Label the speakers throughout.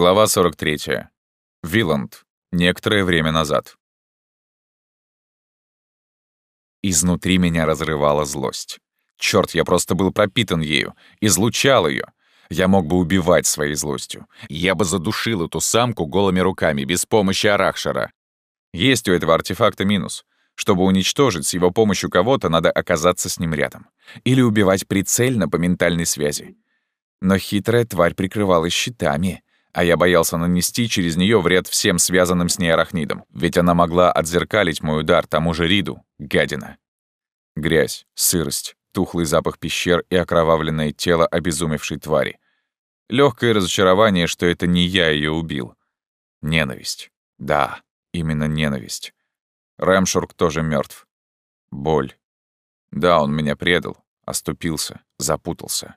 Speaker 1: Глава 43. Виланд. Некоторое время назад. Изнутри меня разрывала злость. Черт, я просто был пропитан ею, излучал ее. Я мог бы убивать своей злостью. Я бы задушил эту самку голыми руками, без помощи Арахшара. Есть у этого артефакта минус. Чтобы уничтожить с его помощью кого-то, надо оказаться с ним рядом. Или убивать прицельно по ментальной связи. Но хитрая тварь прикрывалась щитами — а я боялся нанести через нее вред всем связанным с ней арахнидам, ведь она могла отзеркалить мой удар тому же Риду, гадина. Грязь, сырость, тухлый запах пещер и окровавленное тело обезумевшей твари. Легкое разочарование, что это не я ее убил. Ненависть. Да, именно ненависть. Рэмшурк тоже мертв. Боль. Да, он меня предал, оступился, запутался.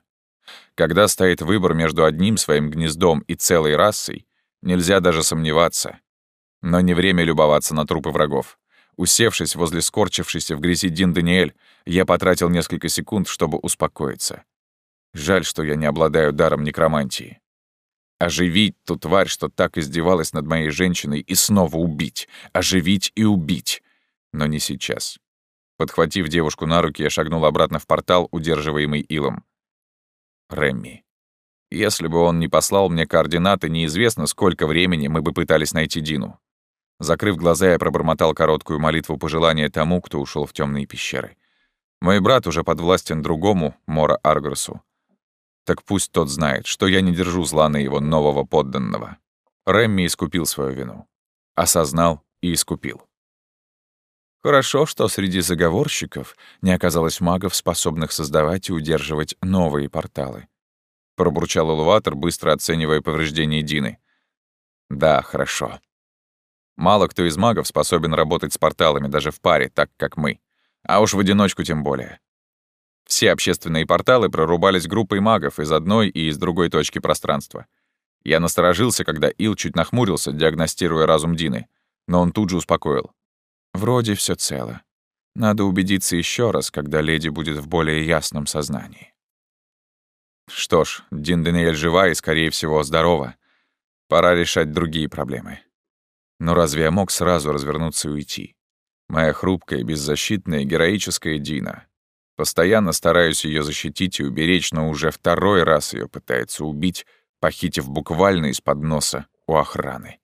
Speaker 1: Когда стоит выбор между одним своим гнездом и целой расой, нельзя даже сомневаться. Но не время любоваться на трупы врагов. Усевшись возле скорчившейся в грязи Дин Даниэль, я потратил несколько секунд, чтобы успокоиться. Жаль, что я не обладаю даром некромантии. Оживить ту тварь, что так издевалась над моей женщиной, и снова убить. Оживить и убить. Но не сейчас. Подхватив девушку на руки, я шагнул обратно в портал, удерживаемый Илом. Рэмми. Если бы он не послал мне координаты, неизвестно, сколько времени мы бы пытались найти Дину. Закрыв глаза, я пробормотал короткую молитву пожелания тому, кто ушел в темные пещеры. Мой брат уже подвластен другому, Мора Аргресу. Так пусть тот знает, что я не держу зла на его нового подданного. Рэмми искупил свою вину. Осознал и искупил. Хорошо, что среди заговорщиков не оказалось магов, способных создавать и удерживать новые порталы. Пробурчал Улватор, быстро оценивая повреждения Дины. Да, хорошо. Мало кто из магов способен работать с порталами даже в паре, так как мы. А уж в одиночку тем более. Все общественные порталы прорубались группой магов из одной и из другой точки пространства. Я насторожился, когда Ил чуть нахмурился, диагностируя разум Дины, но он тут же успокоил. Вроде все цело. Надо убедиться еще раз, когда леди будет в более ясном сознании. Что ж, Дин Даниэль жива и, скорее всего, здорова. Пора решать другие проблемы. Но разве я мог сразу развернуться и уйти? Моя хрупкая, беззащитная, героическая Дина. Постоянно стараюсь ее защитить и уберечь, но уже второй раз ее пытается убить, похитив буквально из-под носа у охраны.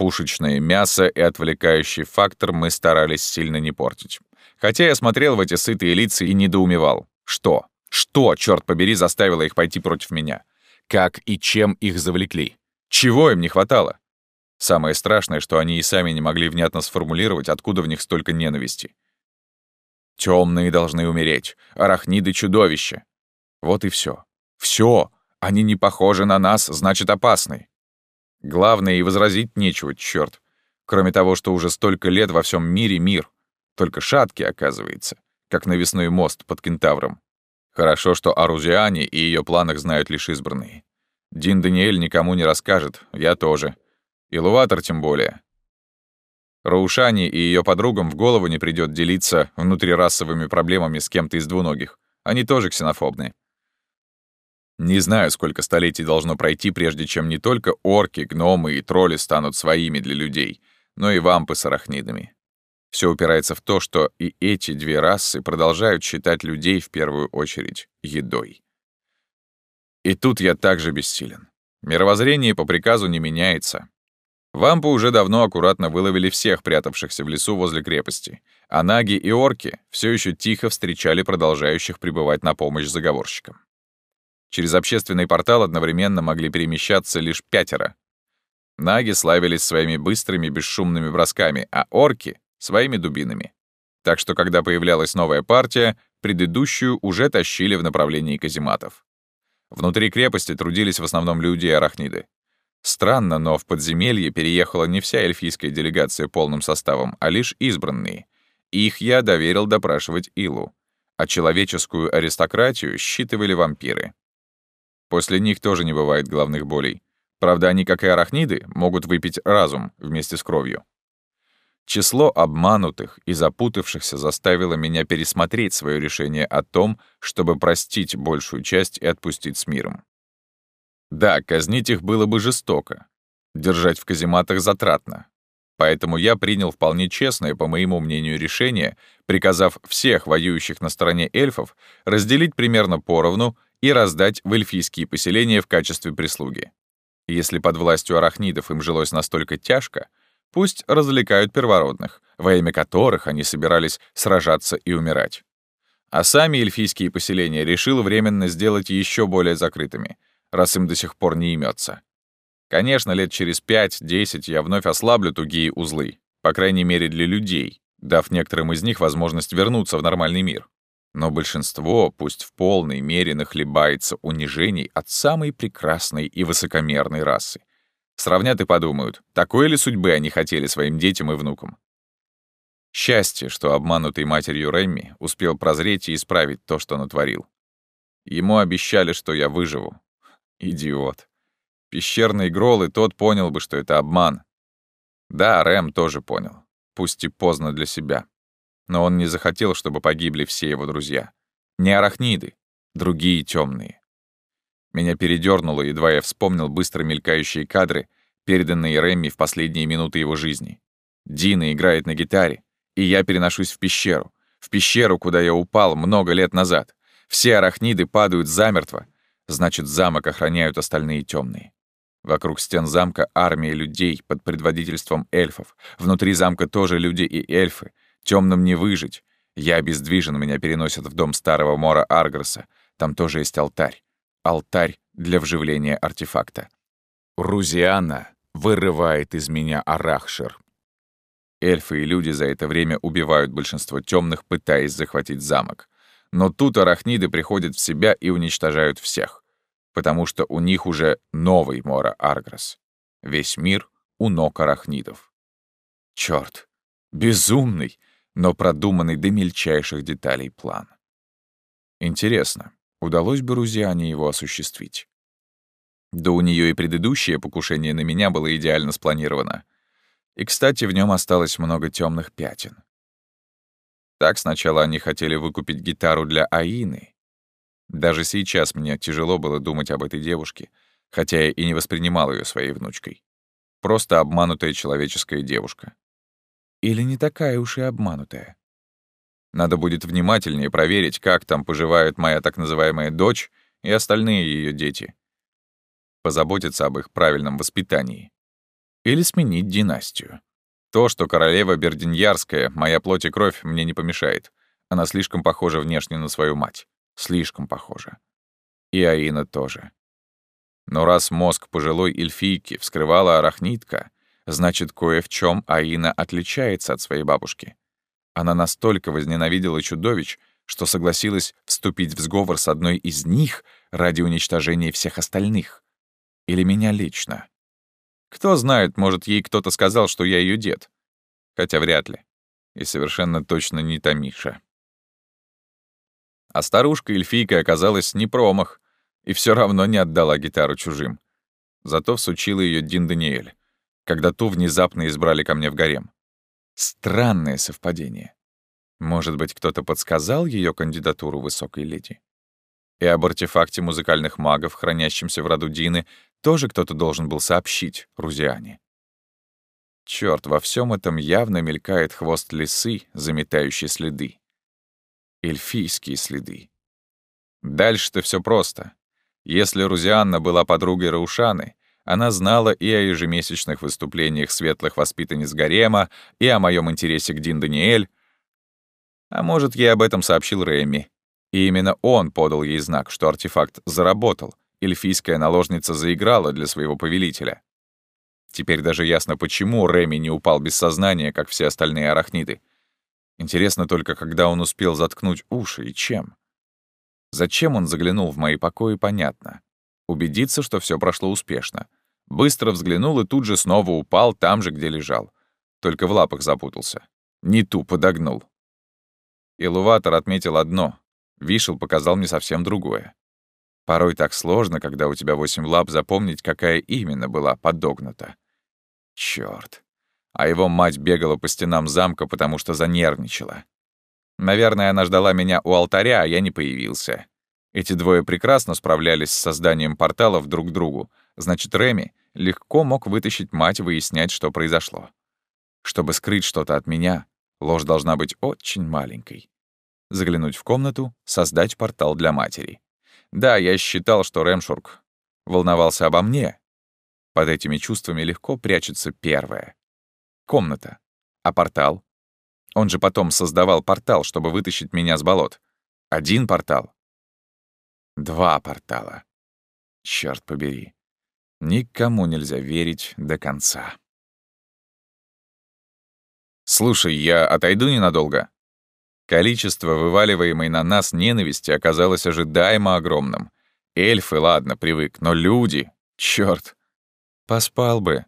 Speaker 1: Пушечное мясо и отвлекающий фактор мы старались сильно не портить. Хотя я смотрел в эти сытые лица и недоумевал. Что? Что, черт побери, заставило их пойти против меня? Как и чем их завлекли? Чего им не хватало? Самое страшное, что они и сами не могли внятно сформулировать, откуда в них столько ненависти. Темные должны умереть, арахниды — чудовища. Вот и все. Все. Они не похожи на нас, значит, опасны. Главное, и возразить нечего, чёрт. Кроме того, что уже столько лет во всем мире мир. Только шаткий, оказывается, как навесной мост под кентавром. Хорошо, что о Рузиане и ее планах знают лишь избранные. Дин Даниэль никому не расскажет, я тоже. И Луватор тем более. Раушани и ее подругам в голову не придет делиться внутрирасовыми проблемами с кем-то из двуногих. Они тоже ксенофобны. Не знаю, сколько столетий должно пройти, прежде чем не только орки, гномы и тролли станут своими для людей, но и вампы с арахнидами. Все упирается в то, что и эти две расы продолжают считать людей в первую очередь едой. И тут я также бессилен. Мировоззрение по приказу не меняется. Вампы уже давно аккуратно выловили всех прятавшихся в лесу возле крепости, а наги и орки все еще тихо встречали продолжающих пребывать на помощь заговорщикам. Через общественный портал одновременно могли перемещаться лишь пятеро. Наги славились своими быстрыми бесшумными бросками, а орки — своими дубинами. Так что, когда появлялась новая партия, предыдущую уже тащили в направлении казематов. Внутри крепости трудились в основном люди и арахниды. Странно, но в подземелье переехала не вся эльфийская делегация полным составом, а лишь избранные. Их я доверил допрашивать Илу, а человеческую аристократию считывали вампиры. После них тоже не бывает головных болей. Правда, они, как и арахниды, могут выпить разум вместе с кровью. Число обманутых и запутавшихся заставило меня пересмотреть свое решение о том, чтобы простить большую часть и отпустить с миром. Да, казнить их было бы жестоко. Держать в казематах затратно. Поэтому я принял вполне честное, по моему мнению, решение, приказав всех воюющих на стороне эльфов разделить примерно поровну и раздать в эльфийские поселения в качестве прислуги. Если под властью арахнидов им жилось настолько тяжко, пусть развлекают первородных, во имя которых они собирались сражаться и умирать. А сами эльфийские поселения решил временно сделать еще более закрытыми, раз им до сих пор не имется. Конечно, лет через 5-10 я вновь ослаблю тугие узлы, по крайней мере для людей, дав некоторым из них возможность вернуться в нормальный мир. Но большинство, пусть в полной мере, нахлебается унижений от самой прекрасной и высокомерной расы. Сравнят и подумают, такой ли судьбы они хотели своим детям и внукам. Счастье, что обманутый матерью Рэмми успел прозреть и исправить то, что натворил. Ему обещали, что я выживу. Идиот. Пещерный Грол и тот понял бы, что это обман. Да, Рэм тоже понял. Пусть и поздно для себя. Но он не захотел, чтобы погибли все его друзья. Не арахниды, другие темные. Меня передернуло, едва я вспомнил быстро мелькающие кадры, переданные Рэмми в последние минуты его жизни. Дина играет на гитаре, и я переношусь в пещеру. В пещеру, куда я упал много лет назад. Все арахниды падают замертво. Значит, замок охраняют остальные темные. Вокруг стен замка армия людей под предводительством эльфов. Внутри замка тоже люди и эльфы. Темным не выжить. Я обездвижен, меня переносят в дом старого Мора Аргроса. Там тоже есть алтарь. Алтарь для вживления артефакта. Рузиана вырывает из меня Арахшир. Эльфы и люди за это время убивают большинство темных, пытаясь захватить замок. Но тут арахниды приходят в себя и уничтожают всех. Потому что у них уже новый Мора Аргрос. Весь мир у ног арахнидов. Чёрт, безумный, но продуманный до мельчайших деталей план. Интересно, удалось бы Рузиане его осуществить? Да у нее и предыдущее покушение на меня было идеально спланировано. И, кстати, в нем осталось много темных пятен. Так сначала они хотели выкупить гитару для Аины. Даже сейчас мне тяжело было думать об этой девушке, хотя я и не воспринимал ее своей внучкой. Просто обманутая человеческая девушка. Или не такая уж и обманутая. Надо будет внимательнее проверить, как там поживает моя так называемая дочь и остальные ее дети. Позаботиться об их правильном воспитании или сменить династию. То, что королева Бердиньярская, моя плоть и кровь, мне не помешает. Она слишком похожа внешне на свою мать. Слишком похожа. И Аина тоже. Но раз мозг пожилой эльфийки вскрывала арахнитка, значит, кое в чем Аина отличается от своей бабушки. Она настолько возненавидела чудовищ, что согласилась вступить в сговор с одной из них ради уничтожения всех остальных. Или меня лично. Кто знает, может, ей кто-то сказал, что я ее дед. Хотя вряд ли. И совершенно точно не Тамиша. А старушка-эльфийка оказалась не промах и все равно не отдала гитару чужим. Зато всучила ее Дин Даниэль, когда ту внезапно избрали ко мне в гарем. Странное совпадение. Может быть, кто-то подсказал ее кандидатуру высокой леди? И об артефакте музыкальных магов, хранящемся в роду Дины, тоже кто-то должен был сообщить Рузиане. Черт, во всем этом явно мелькает хвост лисы, заметающий следы. Эльфийские следы. Дальше-то все просто. Если Рузианна была подругой Раушаны, она знала и о ежемесячных выступлениях светлых воспитанниц Гарема, и о моем интересе к Дин Даниэль. А может, ей об этом сообщил Рэмми. И именно он подал ей знак, что артефакт заработал, эльфийская наложница заиграла для своего повелителя. Теперь даже ясно, почему Реми не упал без сознания, как все остальные арахниды. Интересно только, когда он успел заткнуть уши и чем. Зачем он заглянул в мои покои, понятно. Убедиться, что все прошло успешно. Быстро взглянул и тут же снова упал там же, где лежал. Только в лапах запутался. Не ту подогнул. Илуватор отметил одно. Вишел показал мне совсем другое. Порой так сложно, когда у тебя восемь лап, запомнить, какая именно была подогнута. Чёрт. А его мать бегала по стенам замка, потому что занервничала. Наверное, она ждала меня у алтаря, а я не появился. Эти двое прекрасно справлялись с созданием порталов друг к другу, значит, Реми легко мог вытащить мать выяснять, что произошло. Чтобы скрыть что-то от меня, ложь должна быть очень маленькой. Заглянуть в комнату, создать портал для матери. Да, я считал, что Ремшург волновался обо мне. Под этими чувствами легко прячется первое. Комната. А портал? Он же потом создавал портал, чтобы вытащить меня с болот. Один портал. Два портала. Черт побери. Никому нельзя верить до конца. «Слушай, я отойду ненадолго?» Количество вываливаемой на нас ненависти оказалось ожидаемо огромным. Эльфы, ладно, привык, но люди... Чёрт! Поспал бы.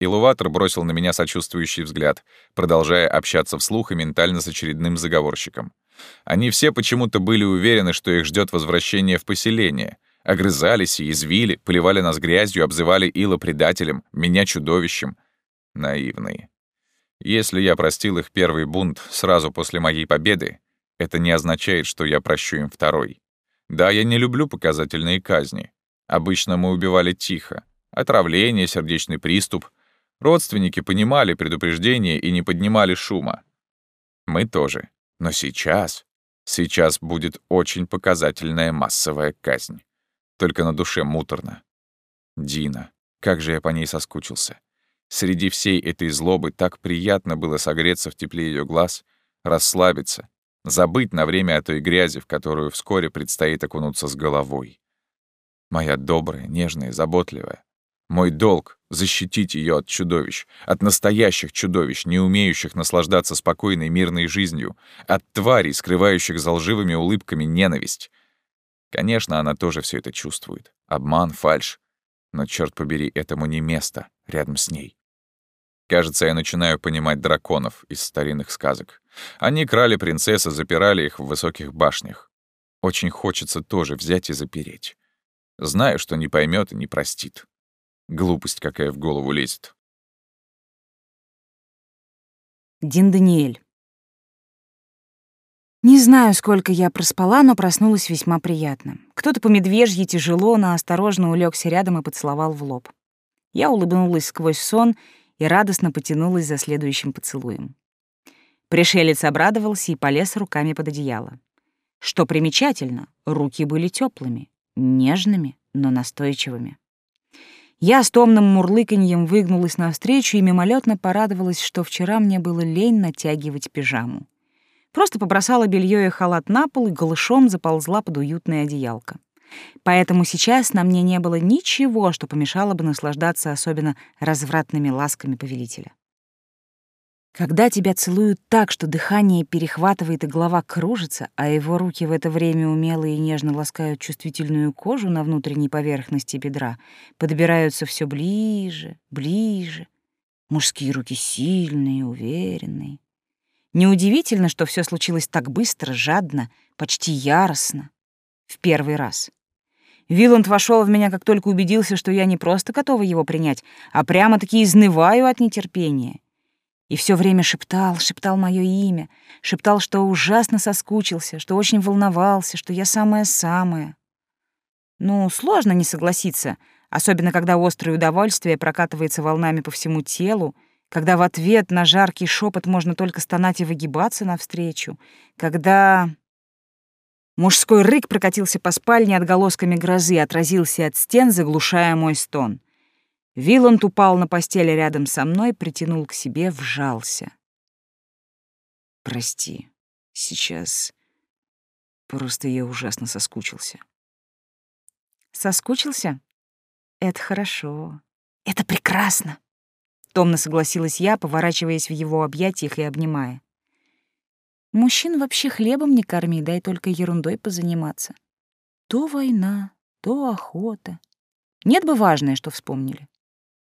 Speaker 1: Илуватор бросил на меня сочувствующий взгляд, продолжая общаться вслух и ментально с очередным заговорщиком. Они все почему-то были уверены, что их ждет возвращение в поселение. Огрызались и извили, поливали нас грязью, обзывали Ила предателем, меня чудовищем. Наивные. Если я простил их первый бунт сразу после моей победы, это не означает, что я прощу им второй. Да, я не люблю показательные казни. Обычно мы убивали тихо. Отравление, сердечный приступ. Родственники понимали предупреждение и не поднимали шума. Мы тоже. Но сейчас... Сейчас будет очень показательная массовая казнь. Только на душе муторно. Дина. Как же я по ней соскучился. Среди всей этой злобы так приятно было согреться в тепле ее глаз, расслабиться, забыть на время о той грязи, в которую вскоре предстоит окунуться с головой. Моя добрая, нежная, заботливая. Мой долг — защитить ее от чудовищ, от настоящих чудовищ, не умеющих наслаждаться спокойной мирной жизнью, от тварей, скрывающих за лживыми улыбками ненависть. Конечно, она тоже все это чувствует. Обман, фальшь. Но, черт побери, этому не место рядом с ней. Кажется, я начинаю понимать драконов из старинных сказок. Они крали принцессы, запирали их в высоких башнях. Очень хочется тоже взять и запереть. Знаю, что не поймет и не простит. Глупость какая в голову лезет.
Speaker 2: Дин Даниэль. Не знаю, сколько я проспала, но проснулась весьма приятно. Кто-то по медвежьи тяжело, но осторожно улегся рядом и поцеловал в лоб. Я улыбнулась сквозь сон и радостно потянулась за следующим поцелуем. Пришелец обрадовался и полез руками под одеяло. Что примечательно, руки были теплыми, нежными, но настойчивыми. Я с томным мурлыканьем выгнулась навстречу и мимолетно порадовалась, что вчера мне было лень натягивать пижаму. Просто побросала белье и халат на пол и голышом заползла под уютное одеялко. Поэтому сейчас на мне не было ничего, что помешало бы наслаждаться особенно развратными ласками повелителя. Когда тебя целуют так, что дыхание перехватывает и голова кружится, а его руки в это время умело и нежно ласкают чувствительную кожу на внутренней поверхности бедра, подбираются все ближе, ближе. Мужские руки сильные, уверенные. Неудивительно, что все случилось так быстро, жадно, почти яростно. В первый раз. Виланд вошел в меня, как только убедился, что я не просто готова его принять, а прямо-таки изнываю от нетерпения. И все время шептал, шептал мое имя, шептал, что ужасно соскучился, что очень волновался, что я самая-самая. Ну, сложно не согласиться, особенно когда острое удовольствие прокатывается волнами по всему телу, когда в ответ на жаркий шепот можно только стонать и выгибаться навстречу, когда... Мужской рык прокатился по спальне отголосками грозы, отразился от стен, заглушая мой стон. Виланд упал на постели рядом со мной, притянул к себе, вжался. «Прости, сейчас просто я ужасно соскучился». «Соскучился? Это хорошо. Это прекрасно!» Томно согласилась я, поворачиваясь в его объятиях и обнимая. Мужчин вообще хлебом не корми, дай только ерундой позаниматься. То война, то охота. Нет бы важное, что вспомнили.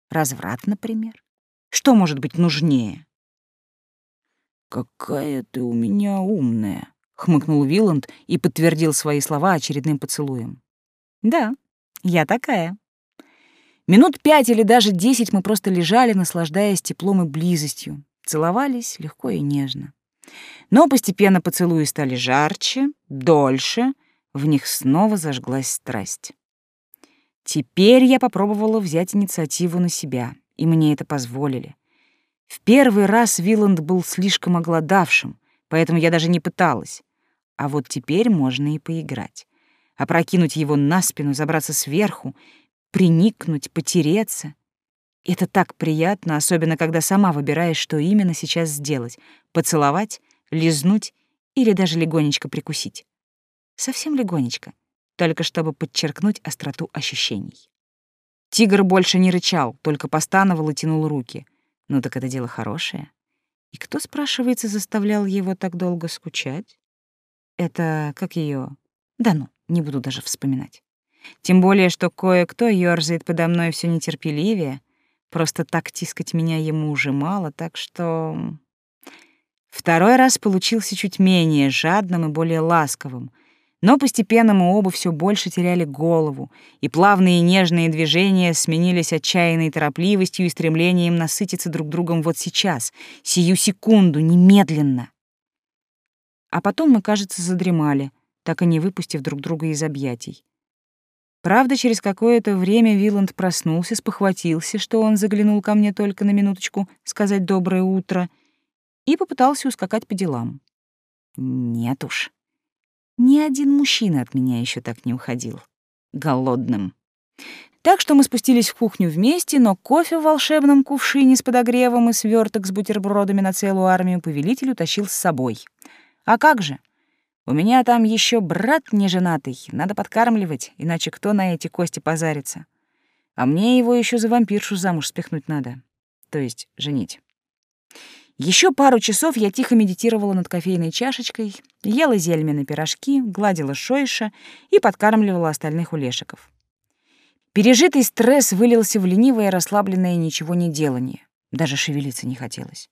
Speaker 2: Разврат, например. Что может быть нужнее? «Какая ты у меня умная», — хмыкнул Виланд и подтвердил свои слова очередным поцелуем. «Да, я такая». Минут пять или даже десять мы просто лежали, наслаждаясь теплом и близостью, целовались легко и нежно. Но постепенно поцелуи стали жарче, дольше, В них снова зажглась страсть. Теперь я попробовала взять инициативу на себя, и мне это позволили. В первый раз Виланд был слишком оголодавшим, поэтому я даже не пыталась. А вот теперь можно и поиграть. Опрокинуть его на спину, забраться сверху, приникнуть, потереться. Это так приятно, особенно когда сама выбираешь, что именно сейчас сделать — поцеловать, лизнуть или даже легонечко прикусить. Совсем легонечко, только чтобы подчеркнуть остроту ощущений. Тигр больше не рычал, только постановал и тянул руки. Ну так это дело хорошее. И кто, спрашивается, заставлял его так долго скучать? Это как ее? Да ну, не буду даже вспоминать. Тем более, что кое-кто ёрзает подо мной все нетерпеливее. Просто так тискать меня ему уже мало, так что... Второй раз получился чуть менее жадным и более ласковым, но постепенно мы оба все больше теряли голову, и плавные нежные движения сменились отчаянной торопливостью и стремлением насытиться друг другом вот сейчас, сию секунду, немедленно. А потом мы, кажется, задремали, так и не выпустив друг друга из объятий. Правда, через какое-то время Виланд проснулся, спохватился, что он заглянул ко мне только на минуточку сказать «доброе утро», и попытался ускакать по делам. Нет уж. Ни один мужчина от меня еще так не уходил. Голодным. Так что мы спустились в кухню вместе, но кофе в волшебном кувшине с подогревом и сверток с бутербродами на целую армию повелитель утащил с собой. А как же? У меня там еще брат неженатый, надо подкармливать, иначе кто на эти кости позарится? А мне его еще за вампиршу замуж спихнуть надо. То есть женить. Еще пару часов я тихо медитировала над кофейной чашечкой, ела зельмины пирожки, гладила шойша и подкармливала остальных улешиков. Пережитый стресс вылился в ленивое расслабленное ничего не делание. Даже шевелиться не хотелось.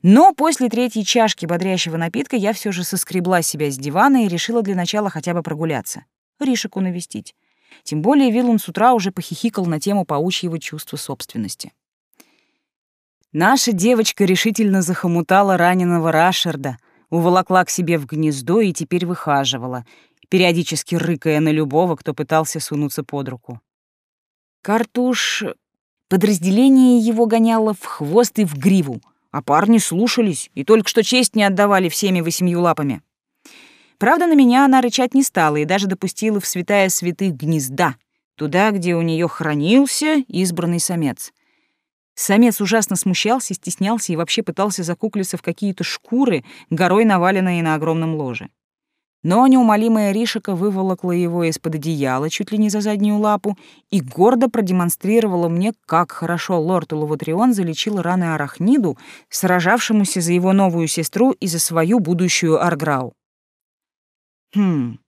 Speaker 2: Но после третьей чашки бодрящего напитка я все же соскребла себя с дивана и решила для начала хотя бы прогуляться. Ришику навестить. Тем более Виллан с утра уже похихикал на тему паучьего чувства собственности. Наша девочка решительно захомутала раненого Рашерда, уволокла к себе в гнездо и теперь выхаживала, периодически рыкая на любого, кто пытался сунуться под руку. Картуш... Подразделение его гоняло в хвост и в гриву, а парни слушались и только что честь не отдавали всеми восемью лапами. Правда, на меня она рычать не стала и даже допустила в святая святых гнезда, туда, где у нее хранился избранный самец — Самец ужасно смущался, стеснялся и вообще пытался закуклиться в какие-то шкуры, горой наваленные на огромном ложе. Но неумолимая Ришика выволокла его из-под одеяла чуть ли не за заднюю лапу и гордо продемонстрировала мне, как хорошо лорд Лаватрион залечил раны арахниду, сражавшемуся за его новую сестру и за свою будущую Арграу. Хм,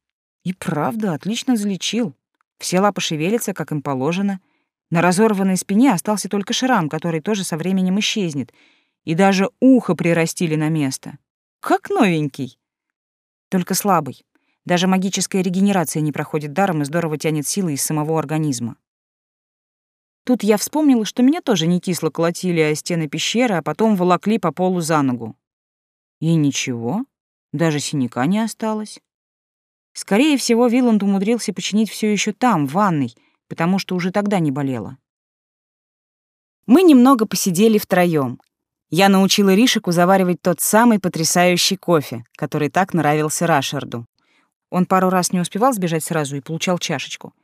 Speaker 2: и правда, отлично залечил. Все лапы шевелятся, как им положено — на разорванной спине остался только шрам, который тоже со временем исчезнет, и даже ухо прирастили на место. Как новенький. Только слабый. Даже магическая регенерация не проходит даром и здорово тянет силы из самого организма. Тут я вспомнила, что меня тоже не кисло колотили о стены пещеры, а потом волокли по полу за ногу. И ничего, даже синяка не осталось. Скорее всего, Виланд умудрился починить все еще там, в ванной, потому что уже тогда не болела. Мы немного посидели втроём. Я научила Ришику заваривать тот самый потрясающий кофе, который так нравился Рашарду. Он пару раз не успевал сбежать сразу и получал чашечку.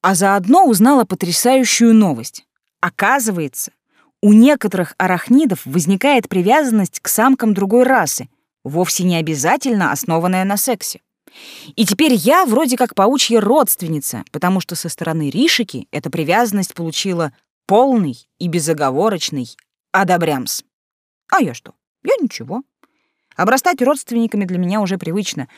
Speaker 2: А заодно узнала потрясающую новость. Оказывается, у некоторых арахнидов возникает привязанность к самкам другой расы, вовсе не обязательно основанная на сексе. И теперь я вроде как паучья родственница, потому что со стороны Ришики эта привязанность получила полный и безоговорочный одобрямс. А я что? Я ничего. Обрастать родственниками для меня уже привычно.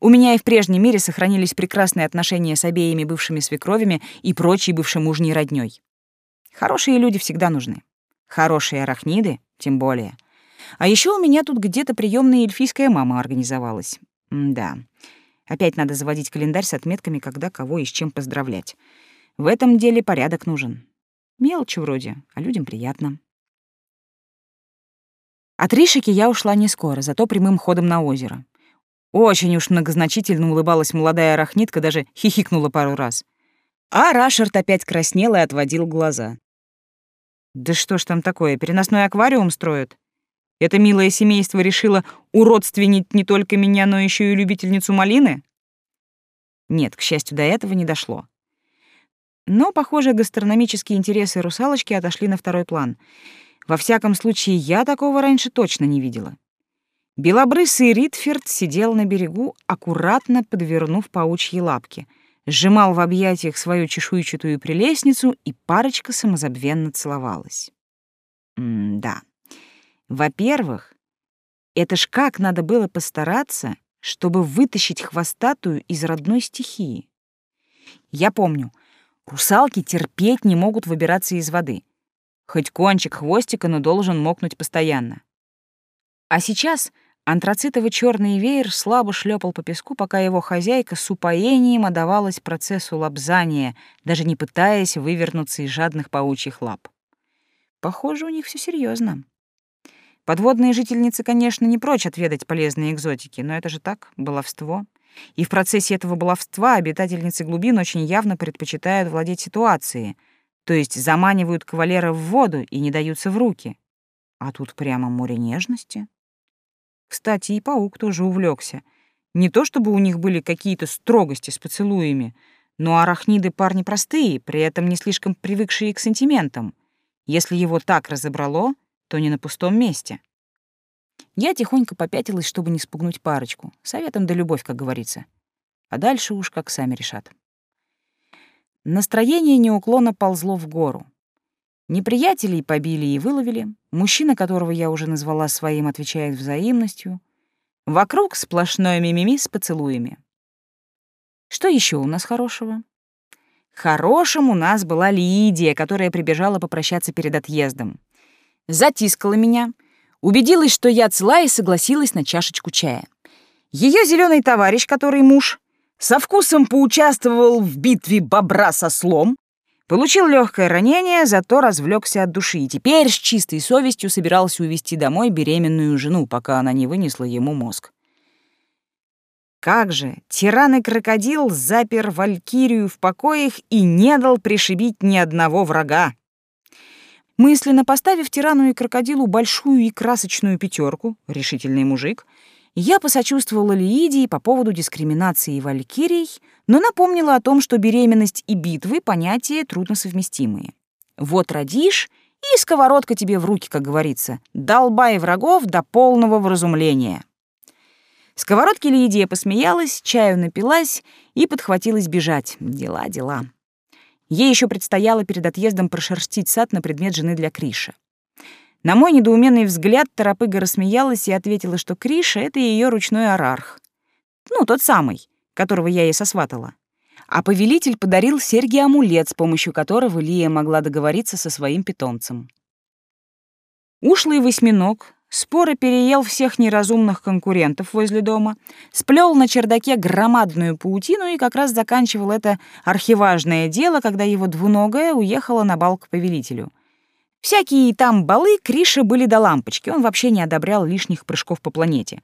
Speaker 2: У меня и в прежнем мире сохранились прекрасные отношения с обеими бывшими свекровями и прочей бывшемужней роднёй. Хорошие люди всегда нужны. Хорошие арахниды тем более. А еще у меня тут где-то приемная эльфийская мама организовалась. М да. Опять надо заводить календарь с отметками, когда кого и с чем поздравлять. В этом деле порядок нужен. Мелочи вроде, а людям приятно. От Ришики я ушла не скоро, зато прямым ходом на озеро. Очень уж многозначительно улыбалась молодая арахнитка, даже хихикнула пару раз. А Рашард опять краснел и отводил глаза. Да что ж там такое, переносной аквариум строят? Это милое семейство решило уродственнить не только меня, но еще и любительницу малины? Нет, к счастью, до этого не дошло. Но, похоже, гастрономические интересы русалочки отошли на второй план. Во всяком случае, я такого раньше точно не видела. Белобрысый Ритферд сидел на берегу, аккуратно подвернув паучьи лапки, сжимал в объятиях свою чешуйчатую прелестницу, и парочка самозабвенно целовалась. М-да. Во-первых, это ж как надо было постараться, чтобы вытащить хвостатую из родной стихии. Я помню, русалки терпеть не могут выбираться из воды. Хоть кончик хвостика, но должен мокнуть постоянно. А сейчас Антрацитово-черный веер слабо шлепал по песку, пока его хозяйка с упоением отдавалась процессу лобзания, даже не пытаясь вывернуться из жадных паучьих лап. Похоже, у них все серьезно. Подводные жительницы, конечно, не прочь отведать полезные экзотики, но это же так, баловство. И в процессе этого баловства обитательницы глубин очень явно предпочитают владеть ситуацией, то есть заманивают кавалера в воду и не даются в руки. А тут прямо море нежности. Кстати, и паук тоже увлекся. Не то чтобы у них были какие-то строгости с поцелуями, но арахниды парни простые, при этом не слишком привыкшие к сантиментам. Если его так разобрало, то не на пустом месте. Я тихонько попятилась, чтобы не спугнуть парочку. Советом да любовь, как говорится. А дальше уж как сами решат. Настроение неуклонно ползло в гору. Неприятелей побили и выловили. Мужчина, которого я уже назвала своим, отвечает взаимностью. Вокруг сплошное мимими с поцелуями. Что еще у нас хорошего? Хорошим у нас была Лидия, которая прибежала попрощаться перед отъездом. Затискала меня, убедилась, что я цела и согласилась на чашечку чая. Ее зеленый товарищ, который муж, со вкусом поучаствовал в битве бобра со слом, Получил легкое ранение, зато развлекся от души и теперь с чистой совестью собирался увезти домой беременную жену, пока она не вынесла ему мозг. Как же, тиран и крокодил запер Валькирию в покоях и не дал пришибить ни одного врага. Мысленно поставив тирану и крокодилу большую и красочную пятерку, решительный мужик, я посочувствовала Лиидии по поводу дискриминации валькирий, но напомнила о том, что беременность и битвы — понятия трудносовместимые. Вот родишь, и сковородка тебе в руки, как говорится. Долбай врагов до полного вразумления. Сковородки Лидия посмеялась, чаю напилась и подхватилась бежать. Дела, дела. Ей еще предстояло перед отъездом прошерстить сад на предмет жены для Криша. На мой недоуменный взгляд Тарапыга рассмеялась и ответила, что Криша — это ее ручной арарх. Ну, тот самый, которого я ей сосватала. А повелитель подарил серьги-амулет, с помощью которого Лия могла договориться со своим питомцем. Ушлый восьминог споро переел всех неразумных конкурентов возле дома, сплел на чердаке громадную паутину и как раз заканчивал это архиважное дело, когда его двуногая уехала на бал к повелителю — Всякие там балы Криша были до лампочки, он вообще не одобрял лишних прыжков по планете.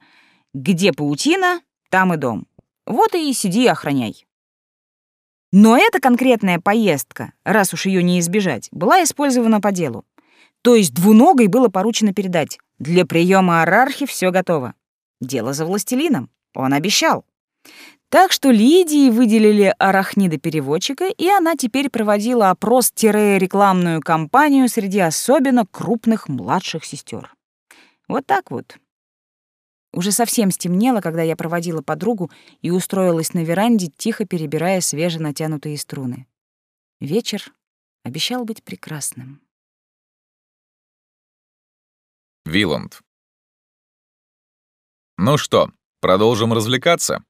Speaker 2: Где паутина, там и дом. Вот и сиди и охраняй. Но эта конкретная поездка, раз уж ее не избежать, была использована по делу. То есть двуногой было поручено передать. Для приема арархи все готово. Дело за властелином. Он обещал. Так что Лидии выделили арахнида-переводчика, и она теперь проводила опрос-рекламную кампанию среди особенно крупных младших сестер. Вот так вот. Уже совсем стемнело, когда я проводила подругу и устроилась на веранде, тихо перебирая свеженатянутые струны. Вечер обещал быть прекрасным.
Speaker 1: Виланд. Ну что, продолжим развлекаться?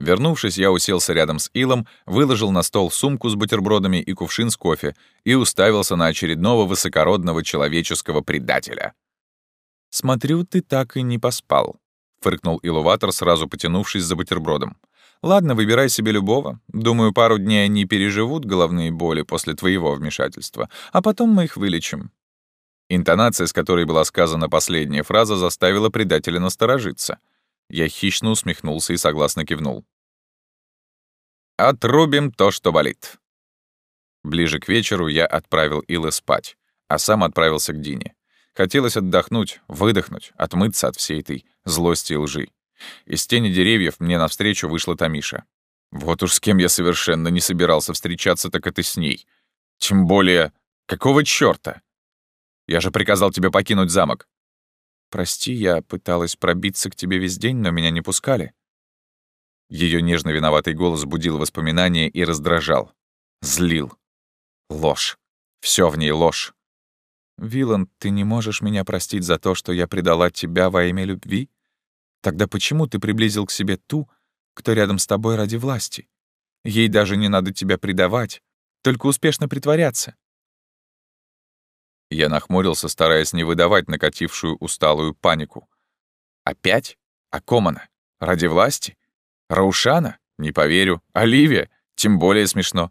Speaker 1: Вернувшись, я уселся рядом с Илом, выложил на стол сумку с бутербродами и кувшин с кофе и уставился на очередного высокородного человеческого предателя. «Смотрю, ты так и не поспал», — фыркнул Илуватор, сразу потянувшись за бутербродом. «Ладно, выбирай себе любого. Думаю, пару дней они переживут головные боли после твоего вмешательства, а потом мы их вылечим». Интонация, с которой была сказана последняя фраза, заставила предателя насторожиться — Я хищно усмехнулся и согласно кивнул. «Отрубим то, что болит». Ближе к вечеру я отправил Илы спать, а сам отправился к Дине. Хотелось отдохнуть, выдохнуть, отмыться от всей этой злости и лжи. Из тени деревьев мне навстречу вышла Тамиша. Вот уж с кем я совершенно не собирался встречаться, так это с ней. Тем более, какого чёрта? Я же приказал тебе покинуть замок. Прости, я пыталась пробиться к тебе весь день, но меня не пускали. Ее нежно виноватый голос будил воспоминания и раздражал. Злил. Ложь. Все в ней ложь. Вилан, ты не можешь меня простить за то, что я предала тебя во имя любви? Тогда почему ты приблизил к себе ту, кто рядом с тобой ради власти? Ей даже не надо тебя предавать, только успешно притворяться. Я нахмурился, стараясь не выдавать накатившую усталую панику. Опять? А Комана? Ради власти? Раушана? Не поверю. Оливия? Тем более смешно.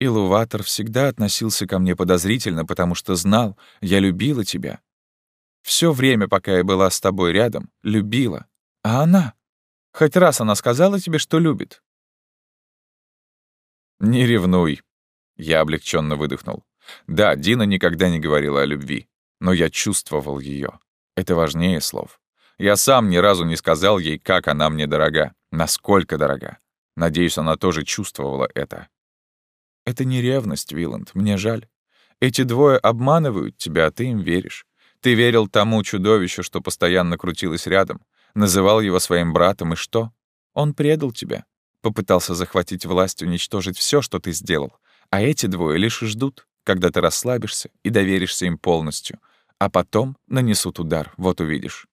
Speaker 1: Илуватор всегда относился ко мне подозрительно, потому что знал, я любила тебя. Все время, пока я была с тобой рядом, любила. А она? Хоть раз она сказала тебе, что любит? Не ревнуй. Я облегченно выдохнул. Да, Дина никогда не говорила о любви, но я чувствовал ее. Это важнее слов. Я сам ни разу не сказал ей, как она мне дорога, насколько дорога. Надеюсь, она тоже чувствовала это. Это не ревность, Виланд, мне жаль. Эти двое обманывают тебя, а ты им веришь. Ты верил тому чудовищу, что постоянно крутилось рядом, называл его своим братом, и что? Он предал тебя, попытался захватить власть, уничтожить все, что ты сделал. А эти двое лишь ждут, когда ты расслабишься и доверишься им полностью, а потом нанесут удар, вот увидишь.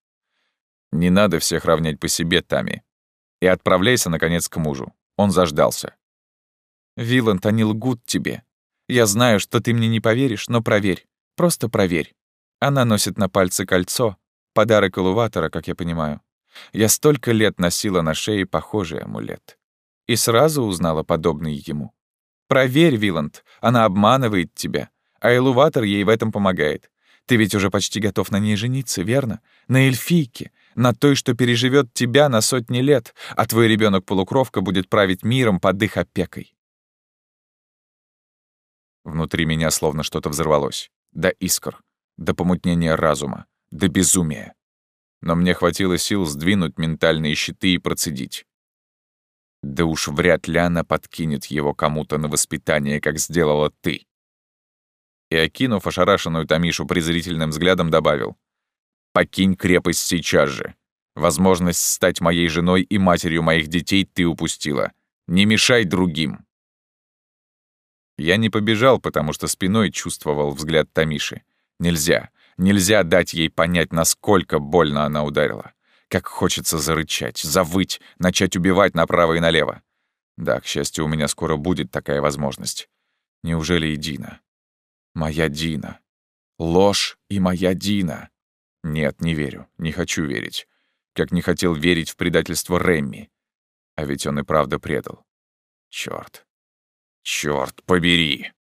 Speaker 1: Не надо всех равнять по себе, Тами. И отправляйся, наконец, к мужу. Он заждался. Виланд, они лгут тебе. Я знаю, что ты мне не поверишь, но проверь. Просто проверь. Она носит на пальце кольцо, подарок элуватора, как я понимаю. Я столько лет носила на шее похожий амулет. И сразу узнала подобный ему. Проверь, Виланд, она обманывает тебя, а элуватор ей в этом помогает. Ты ведь уже почти готов на ней жениться, верно? На эльфийке, на той, что переживет тебя на сотни лет, а твой ребенок полукровка будет править миром под их опекой. Внутри меня словно что-то взорвалось. До искр до помутнения разума, до безумия. Но мне хватило сил сдвинуть ментальные щиты и процедить. Да уж вряд ли она подкинет его кому-то на воспитание, как сделала ты. И, окинув ошарашенную Тамишу презрительным взглядом, добавил. «Покинь крепость сейчас же. Возможность стать моей женой и матерью моих детей ты упустила. Не мешай другим». Я не побежал, потому что спиной чувствовал взгляд Тамиши. Нельзя, нельзя дать ей понять, насколько больно она ударила. Как хочется зарычать, завыть, начать убивать направо и налево. Да, к счастью, у меня скоро будет такая возможность. Неужели и Дина? Моя Дина. Ложь и моя Дина. Нет, не верю, не хочу верить. Как не хотел верить в предательство Рэмми. А ведь он и правда предал. Чёрт. Чёрт побери.